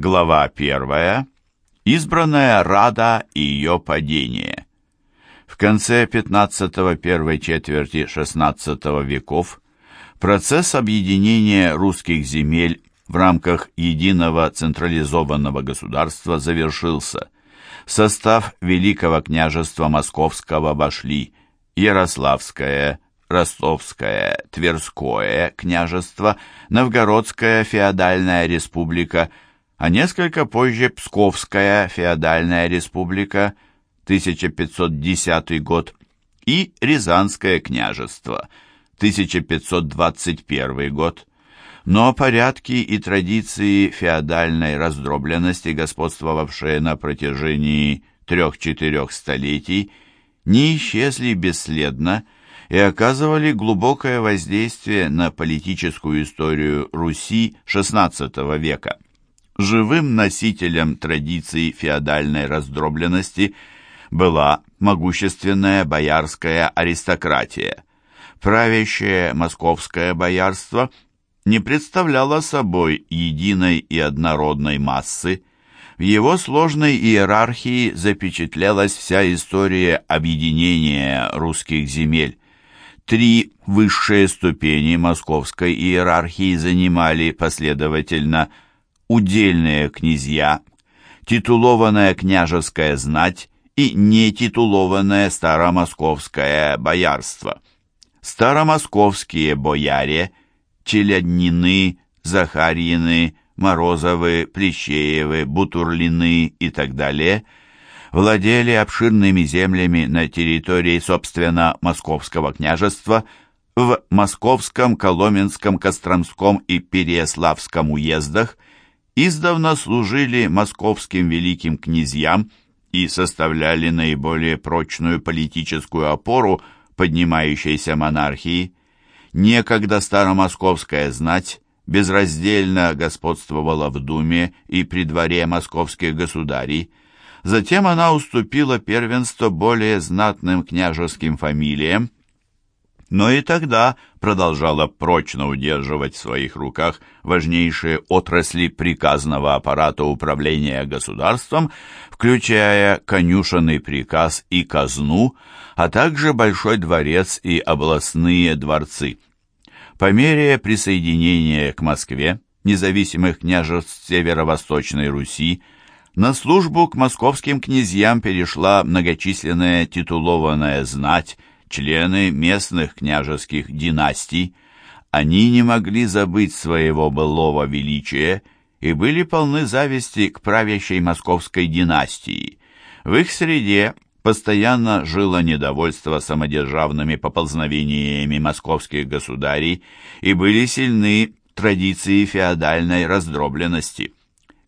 Глава 1. Избранная Рада и ее падение. В конце 15-го первой четверти XVI веков процесс объединения русских земель в рамках единого централизованного государства завершился. В состав Великого княжества Московского вошли Ярославское, Ростовское, Тверское княжество, Новгородская феодальная республика – а несколько позже Псковская феодальная республика, 1510 год, и Рязанское княжество, 1521 год. Но порядки и традиции феодальной раздробленности, господствовавшие на протяжении трех-четырех столетий, не исчезли бесследно и оказывали глубокое воздействие на политическую историю Руси XVI века. Живым носителем традиций феодальной раздробленности была могущественная боярская аристократия. Правящее московское боярство не представляло собой единой и однородной массы. В его сложной иерархии запечатлелась вся история объединения русских земель. Три высшие ступени московской иерархии занимали последовательно – удельные князья, титулованная княжеская знать и нетитулованное старомосковское боярство. Старомосковские бояре, Челяднины, Захарьины, Морозовы, Плещеевы, Бутурлины и так далее владели обширными землями на территории, собственно, Московского княжества в Московском, Коломенском, Костромском и Переяславском уездах – издавна служили московским великим князьям и составляли наиболее прочную политическую опору поднимающейся монархии. Некогда старомосковская знать безраздельно господствовала в Думе и при дворе московских государей. Затем она уступила первенство более знатным княжеским фамилиям, но и тогда продолжала прочно удерживать в своих руках важнейшие отрасли приказного аппарата управления государством, включая конюшенный приказ и казну, а также Большой дворец и областные дворцы. По мере присоединения к Москве независимых княжеств Северо-Восточной Руси на службу к московским князьям перешла многочисленная титулованная знать, члены местных княжеских династий, они не могли забыть своего былого величия и были полны зависти к правящей московской династии. В их среде постоянно жило недовольство самодержавными поползновениями московских государей и были сильны традиции феодальной раздробленности.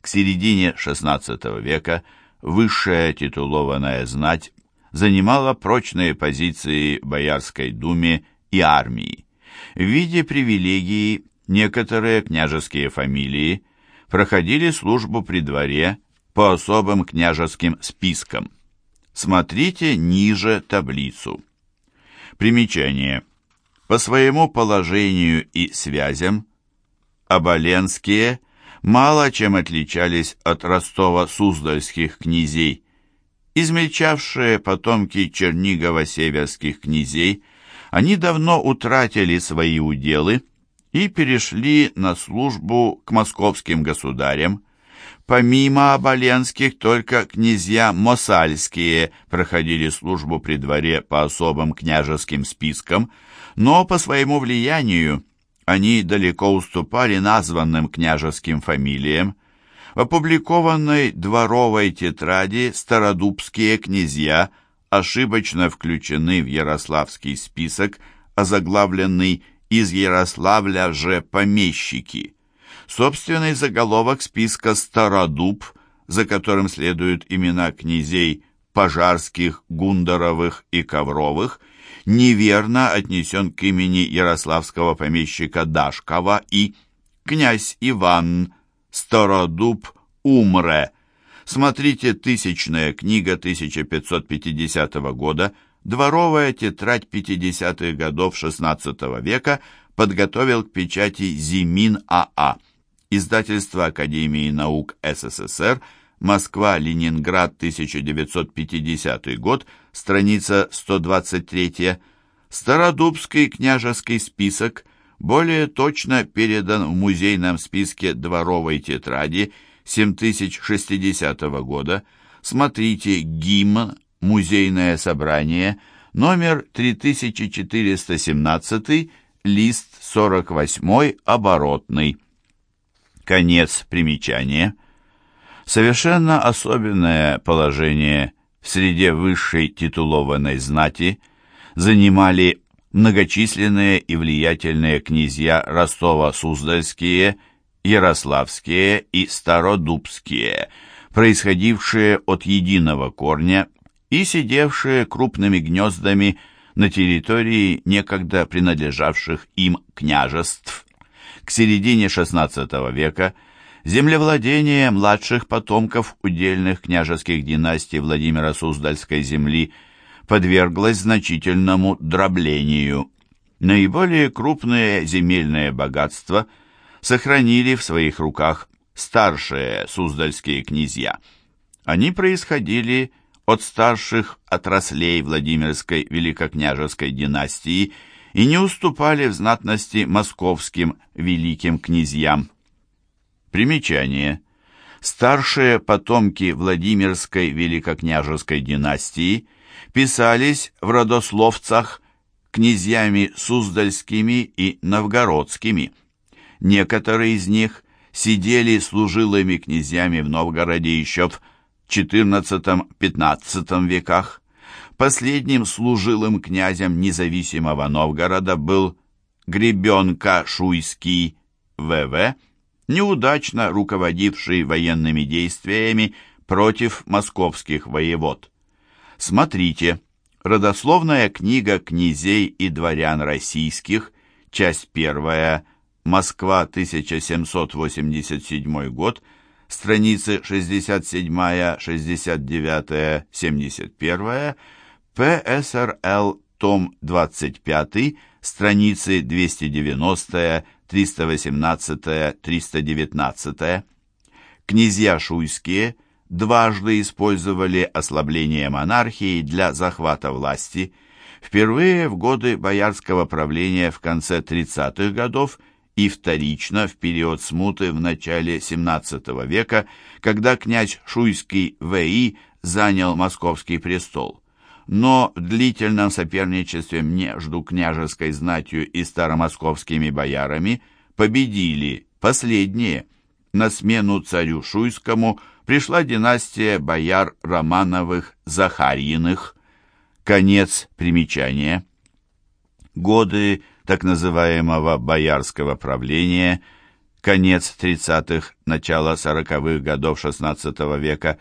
К середине XVI века высшая титулованная знать занимала прочные позиции в Боярской думе и армии. В виде привилегии некоторые княжеские фамилии проходили службу при дворе по особым княжеским спискам. Смотрите ниже таблицу. Примечание. По своему положению и связям Оболенские мало чем отличались от Ростова-Суздальских князей – Измельчавшие потомки Чернигова-северских князей, они давно утратили свои уделы и перешли на службу к московским государям. Помимо оболенских, только князья Мосальские проходили службу при дворе по особым княжеским спискам, но по своему влиянию они далеко уступали названным княжеским фамилиям. В опубликованной дворовой тетради стародубские князья ошибочно включены в Ярославский список, озаглавленный «Из Ярославля же помещики». Собственный заголовок списка «Стародуб», за которым следуют имена князей Пожарских, Гундаровых и Ковровых, неверно отнесен к имени ярославского помещика Дашкова и князь Иван Стародуб умре. Смотрите «Тысячная книга» 1550 года, дворовая тетрадь 50-х годов XVI века подготовил к печати Зимин АА. Издательство Академии наук СССР, Москва-Ленинград, 1950 год, страница 123. Стародубский княжеский список более точно передан в музейном списке дворовой тетради 7060 года. Смотрите ГИМ «Музейное собрание», номер 3417, лист 48, оборотный. Конец примечания. Совершенно особенное положение в среде высшей титулованной знати занимали многочисленные и влиятельные князья Ростова-Суздальские, Ярославские и Стародубские, происходившие от единого корня и сидевшие крупными гнездами на территории некогда принадлежавших им княжеств. К середине XVI века землевладение младших потомков удельных княжеских династий Владимира Суздальской земли подверглось значительному дроблению. Наиболее крупные земельные богатства сохранили в своих руках старшие суздальские князья. Они происходили от старших отраслей Владимирской великокняжеской династии и не уступали в знатности московским великим князьям. Примечание. Старшие потомки Владимирской великокняжеской династии писались в родословцах князьями Суздальскими и Новгородскими. Некоторые из них сидели служилыми князьями в Новгороде еще в XIV-XV веках. Последним служилым князем независимого Новгорода был Гребенка Шуйский В.В., неудачно руководивший военными действиями против московских воевод. Смотрите, родословная книга князей и дворян российских, часть первая, Москва, 1787 год, страницы 67, 69, 71, ПСРЛ, том 25, страницы 290, 318, 319. Князья шуйские дважды использовали ослабление монархии для захвата власти, впервые в годы боярского правления в конце 30-х годов и вторично в период смуты в начале XVII века, когда князь Шуйский В.И. занял московский престол. Но в длительном соперничестве между княжеской знатью и старомосковскими боярами победили последние. На смену царю Шуйскому пришла династия бояр Романовых-Захарьиных. Конец примечания. Годы так называемого боярского правления, конец 30-х, начало 40-х годов XVI века,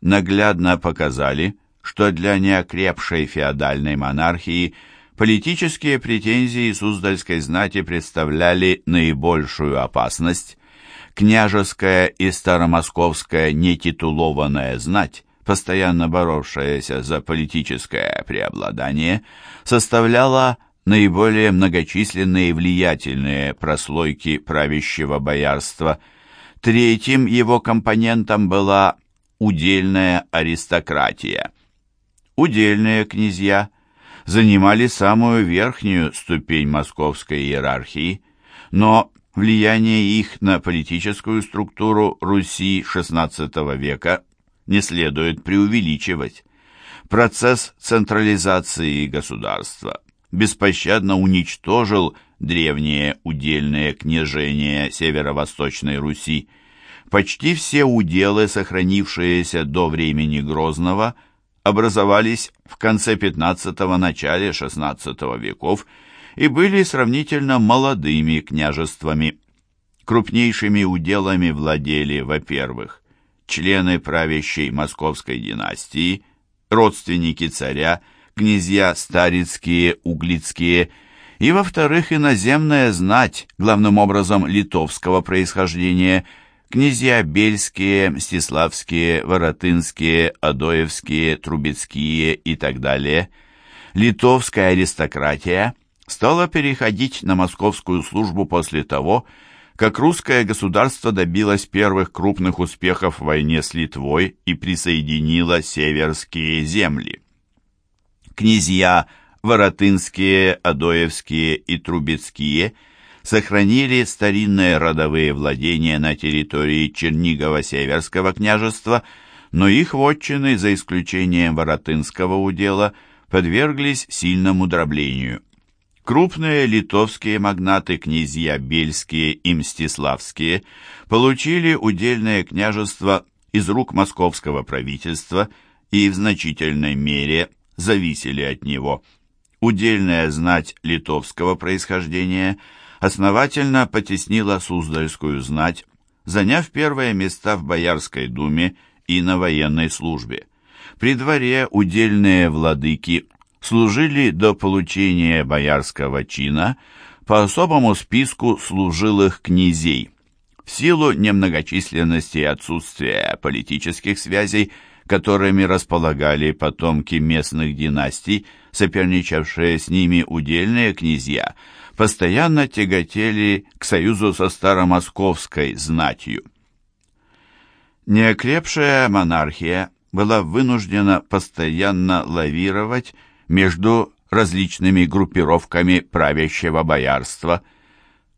наглядно показали, что для неокрепшей феодальной монархии политические претензии Суздальской знати представляли наибольшую опасность. Княжеская и старомосковская нетитулованная знать, постоянно боровшаяся за политическое преобладание, составляла наиболее многочисленные и влиятельные прослойки правящего боярства. Третьим его компонентом была удельная аристократия. Удельные князья занимали самую верхнюю ступень московской иерархии, но влияние их на политическую структуру Руси XVI века не следует преувеличивать. Процесс централизации государства беспощадно уничтожил древние удельные княжения северо-восточной Руси. Почти все уделы, сохранившиеся до времени Грозного, образовались в конце XV – начале XVI веков и были сравнительно молодыми княжествами. Крупнейшими уделами владели, во-первых, члены правящей московской династии, родственники царя – князья Старицкие, Углицкие, и, во-вторых, иноземная знать, главным образом литовского происхождения, князья Бельские, Мстиславские, Воротынские, Адоевские, Трубецкие и так далее. Литовская аристократия стала переходить на московскую службу после того, как русское государство добилось первых крупных успехов в войне с Литвой и присоединило северские земли. Князья Воротынские, Адоевские и Трубецкие сохранили старинные родовые владения на территории Чернигово-Северского княжества, но их вотчины, за исключением Воротынского удела, подверглись сильному дроблению. Крупные литовские магнаты, князья Бельские и Мстиславские, получили удельное княжество из рук московского правительства и в значительной мере зависели от него. Удельная знать литовского происхождения основательно потеснила Суздальскую знать, заняв первые места в Боярской думе и на военной службе. При дворе удельные владыки служили до получения боярского чина по особому списку служилых князей. В силу немногочисленности и отсутствия политических связей, которыми располагали потомки местных династий, соперничавшие с ними удельные князья, постоянно тяготели к союзу со старомосковской знатью. Неокрепшая монархия была вынуждена постоянно лавировать между различными группировками правящего боярства.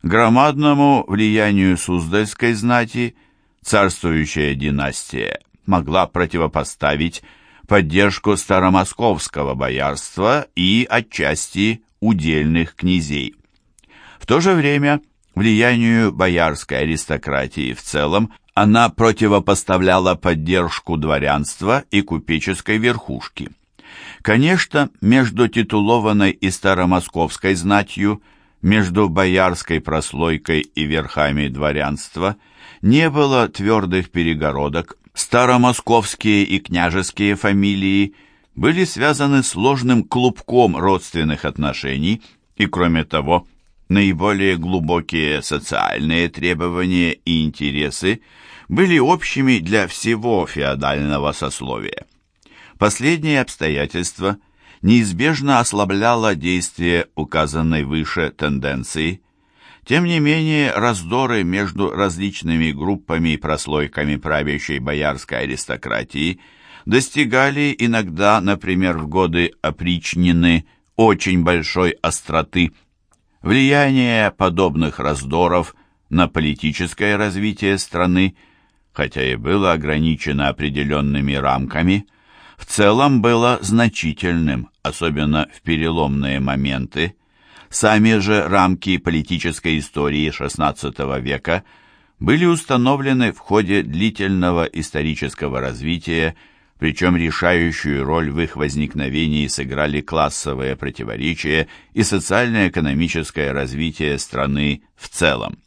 Громадному влиянию Суздальской знати царствующая династия могла противопоставить поддержку старомосковского боярства и отчасти удельных князей. В то же время влиянию боярской аристократии в целом она противопоставляла поддержку дворянства и купеческой верхушки. Конечно, между титулованной и старомосковской знатью, между боярской прослойкой и верхами дворянства не было твердых перегородок. Старомосковские и княжеские фамилии были связаны сложным клубком родственных отношений, и, кроме того, наиболее глубокие социальные требования и интересы были общими для всего феодального сословия. Последнее обстоятельство неизбежно ослабляло действие указанной выше тенденции. Тем не менее, раздоры между различными группами и прослойками правящей боярской аристократии достигали иногда, например, в годы опричнины, очень большой остроты. Влияние подобных раздоров на политическое развитие страны, хотя и было ограничено определенными рамками, в целом было значительным, особенно в переломные моменты. Сами же рамки политической истории XVI века были установлены в ходе длительного исторического развития, причем решающую роль в их возникновении сыграли классовые противоречия и социально-экономическое развитие страны в целом.